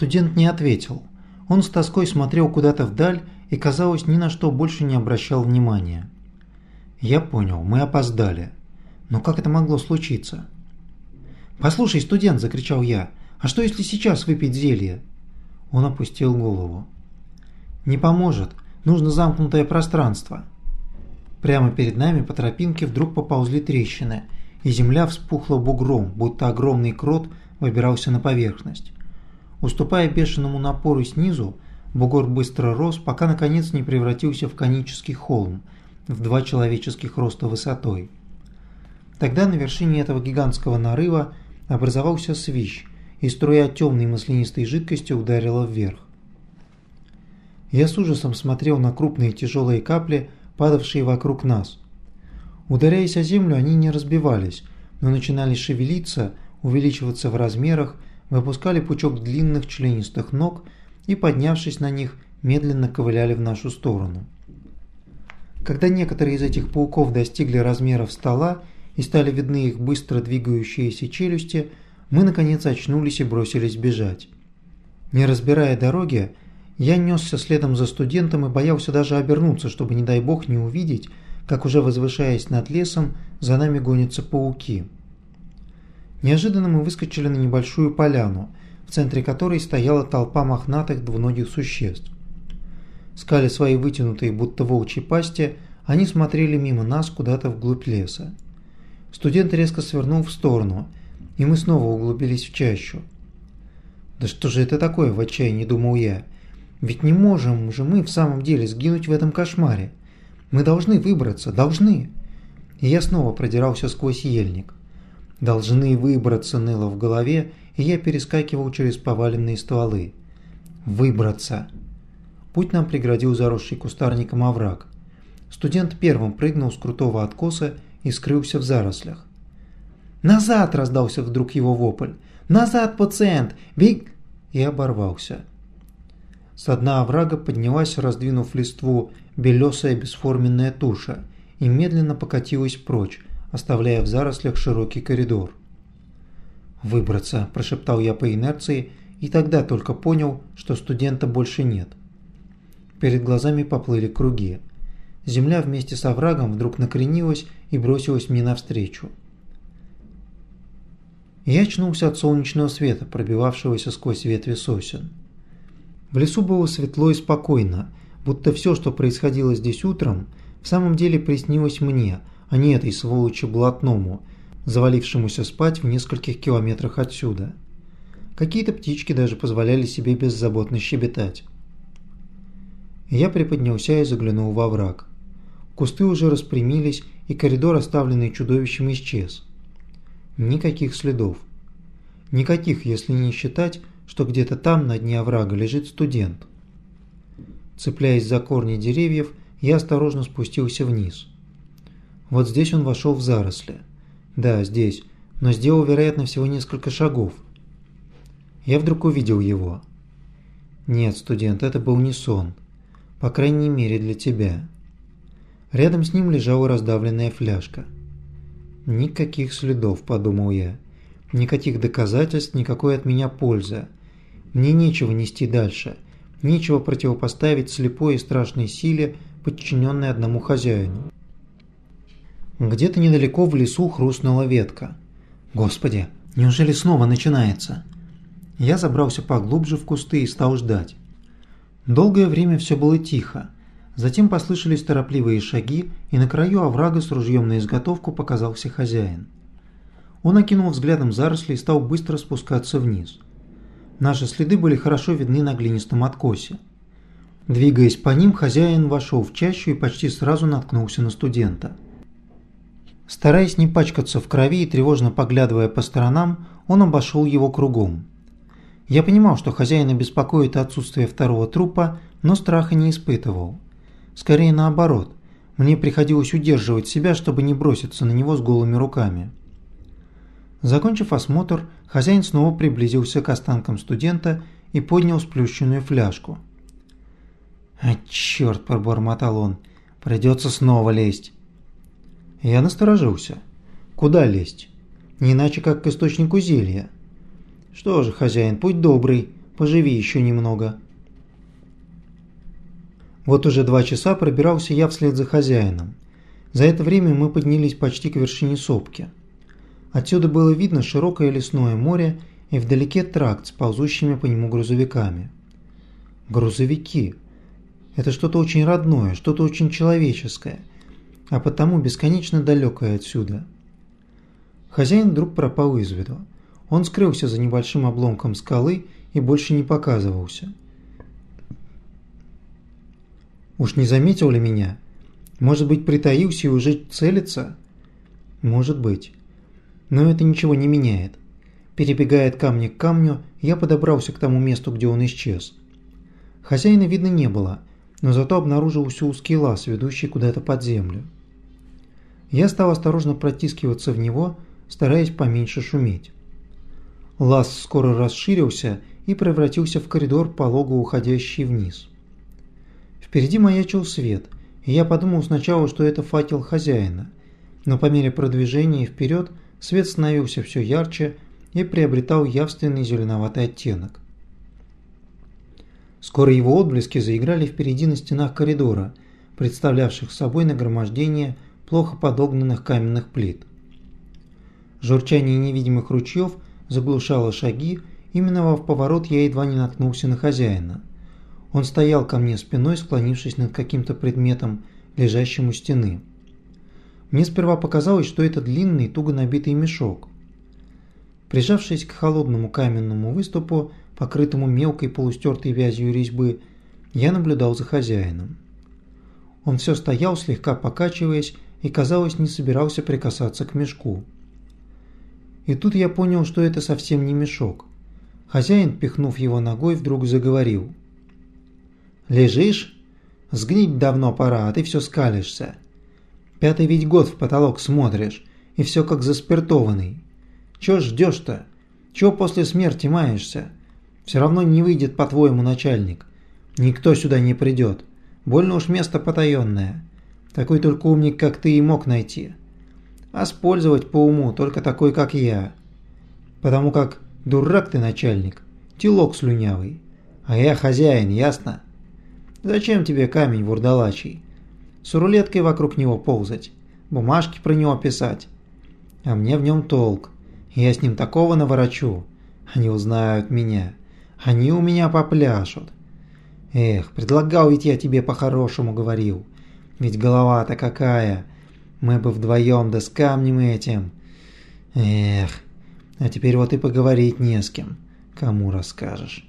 Студент не ответил. Он с тоской смотрел куда-то вдаль и, казалось, ни на что больше не обращал внимания. Я понял, мы опоздали. Но как это могло случиться? «Послушай, студент!» – закричал я. «А что, если сейчас выпить зелье?» Он опустил голову. «Не поможет. Нужно замкнутое пространство». Прямо перед нами по тропинке вдруг поползли трещины, и земля вспухла бугром, будто огромный крот выбирался на поверхность. Уступая бешеному напору снизу, бугор быстро рос, пока наконец не превратился в конический холм в два человеческих роста высотой. Тогда на вершине этого гигантского нарыва образовался свищ, и струя темной маслянистой жидкости ударила вверх. Я с ужасом смотрел на крупные тяжелые капли, падавшие вокруг нас. Ударяясь о землю, они не разбивались, но начинали шевелиться, увеличиваться в размерах, выпускали пучок длинных членистых ног и, поднявшись на них, медленно ковыляли в нашу сторону. Когда некоторые из этих пауков достигли размеров стола и стали видны их быстро двигающиеся челюсти, мы наконец очнулись и бросились бежать. Не разбирая дороги, я несся следом за студентом и боялся даже обернуться, чтобы, не дай бог, не увидеть, как уже возвышаясь над лесом, за нами гонятся пауки. Неожиданно мы выскочили на небольшую поляну, в центре которой стояла толпа мохнатых двуногих существ. Скали свои вытянутые, будто волчьи пасти, они смотрели мимо нас куда-то вглубь леса. Студент резко свернул в сторону, и мы снова углубились в чащу. «Да что же это такое?» – в отчаянии думал я. «Ведь не можем же мы в самом деле сгинуть в этом кошмаре. Мы должны выбраться, должны!» И я снова продирался сквозь ельник. «Должны выбраться» ныло в голове, и я перескакивал через поваленные стволы. «Выбраться!» Путь нам преградил заросший кустарником овраг. Студент первым прыгнул с крутого откоса и скрылся в зарослях. «Назад!» – раздался вдруг его вопль. «Назад, пациент! Бег!» И оборвался. С дна оврага поднялась, раздвинув листву, белесая бесформенная туша и медленно покатилась прочь, оставляя в зарослях широкий коридор. «Выбраться!» – прошептал я по инерции и тогда только понял, что студента больше нет. Перед глазами поплыли круги. Земля вместе с оврагом вдруг накренилась и бросилась мне навстречу. Я очнулся от солнечного света, пробивавшегося сквозь ветви сосен. В лесу было светло и спокойно, будто все, что происходило здесь утром, в самом деле приснилось мне, а не этой сволочи блатному, завалившемуся спать в нескольких километрах отсюда. Какие-то птички даже позволяли себе беззаботно щебетать. Я приподнялся и заглянул во враг. Кусты уже распрямились, и коридор, оставленный чудовищем, исчез. Никаких следов. Никаких, если не считать, что где-то там, на дне оврага, лежит студент. Цепляясь за корни деревьев, я осторожно спустился вниз. Вот здесь он вошел в заросли. Да, здесь, но сделал, вероятно, всего несколько шагов. Я вдруг увидел его. Нет, студент, это был не сон. По крайней мере, для тебя. Рядом с ним лежала раздавленная фляжка. «Никаких следов», – подумал я. «Никаких доказательств, никакой от меня пользы. Мне нечего нести дальше, нечего противопоставить слепой и страшной силе, подчиненной одному хозяину». Где-то недалеко в лесу хрустнула ветка. «Господи, неужели снова начинается?» Я забрался поглубже в кусты и стал ждать. Долгое время все было тихо. Затем послышались торопливые шаги, и на краю оврага с ружьем на изготовку показался хозяин. Он окинул взглядом заросли и стал быстро спускаться вниз. Наши следы были хорошо видны на глинистом откосе. Двигаясь по ним, хозяин вошел в чащу и почти сразу наткнулся на студента. Стараясь не пачкаться в крови и тревожно поглядывая по сторонам, он обошел его кругом. Я понимал, что хозяина беспокоит отсутствие второго трупа, но страха не испытывал. Скорее наоборот. Мне приходилось удерживать себя, чтобы не броситься на него с голыми руками. Закончив осмотр, хозяин снова приблизился к останкам студента и поднял сплющенную фляжку. «А черт!» – пробормотал он. «Придется снова лезть». Я насторожился. «Куда лезть? Не иначе, как к источнику зелья». «Что же, хозяин, путь добрый. Поживи еще немного». Вот уже два часа пробирался я вслед за хозяином. За это время мы поднялись почти к вершине сопки. Отсюда было видно широкое лесное море и вдалеке тракт с ползущими по нему грузовиками. Грузовики. Это что-то очень родное, что-то очень человеческое, а потому бесконечно далекое отсюда. Хозяин вдруг пропал из виду. Он скрылся за небольшим обломком скалы и больше не показывался. Уж не заметил ли меня? Может быть, притаился и уже целится? Может быть. Но это ничего не меняет. Перебегая от камня к камню, я подобрался к тому месту, где он исчез. Хозяина видно не было, но зато обнаружился узкий лаз, ведущий куда-то под землю. Я стал осторожно протискиваться в него, стараясь поменьше шуметь. Лаз скоро расширился и превратился в коридор, полого уходящий вниз. Впереди маячил свет, и я подумал сначала, что это факел хозяина, но по мере продвижения вперед свет становился все ярче и приобретал явственный зеленоватый оттенок. Скоро его отблески заиграли впереди на стенах коридора, представлявших собой нагромождение плохо подогнанных каменных плит. Журчание невидимых ручьев заглушало шаги, именно в поворот я едва не наткнулся на хозяина. Он стоял ко мне спиной, склонившись над каким-то предметом, лежащим у стены. Мне сперва показалось, что это длинный, туго набитый мешок. Прижавшись к холодному каменному выступу, покрытому мелкой полустертой вязью резьбы, я наблюдал за хозяином. Он все стоял, слегка покачиваясь, и, казалось, не собирался прикасаться к мешку. И тут я понял, что это совсем не мешок. Хозяин, пихнув его ногой, вдруг заговорил. «Лежишь? Сгнить давно пора, а ты все скалишься. Пятый ведь год в потолок смотришь, и все как заспиртованный. Чё ждешь-то? Чё после смерти маешься? Все равно не выйдет, по-твоему, начальник. Никто сюда не придет. Больно уж место потаенное. Такой только умник, как ты, и мог найти. А использовать по уму только такой, как я. Потому как дурак ты, начальник, телок слюнявый. А я хозяин, ясно? Зачем тебе камень вурдалачий? С рулеткой вокруг него ползать, бумажки про него писать. А мне в нем толк. Я с ним такого наворочу. Они узнают меня. Они у меня попляшут. Эх, предлагал ведь я тебе по-хорошему говорил. Ведь голова-то какая. Мы бы вдвоем да с камнем этим. Эх, а теперь вот и поговорить не с кем. Кому расскажешь.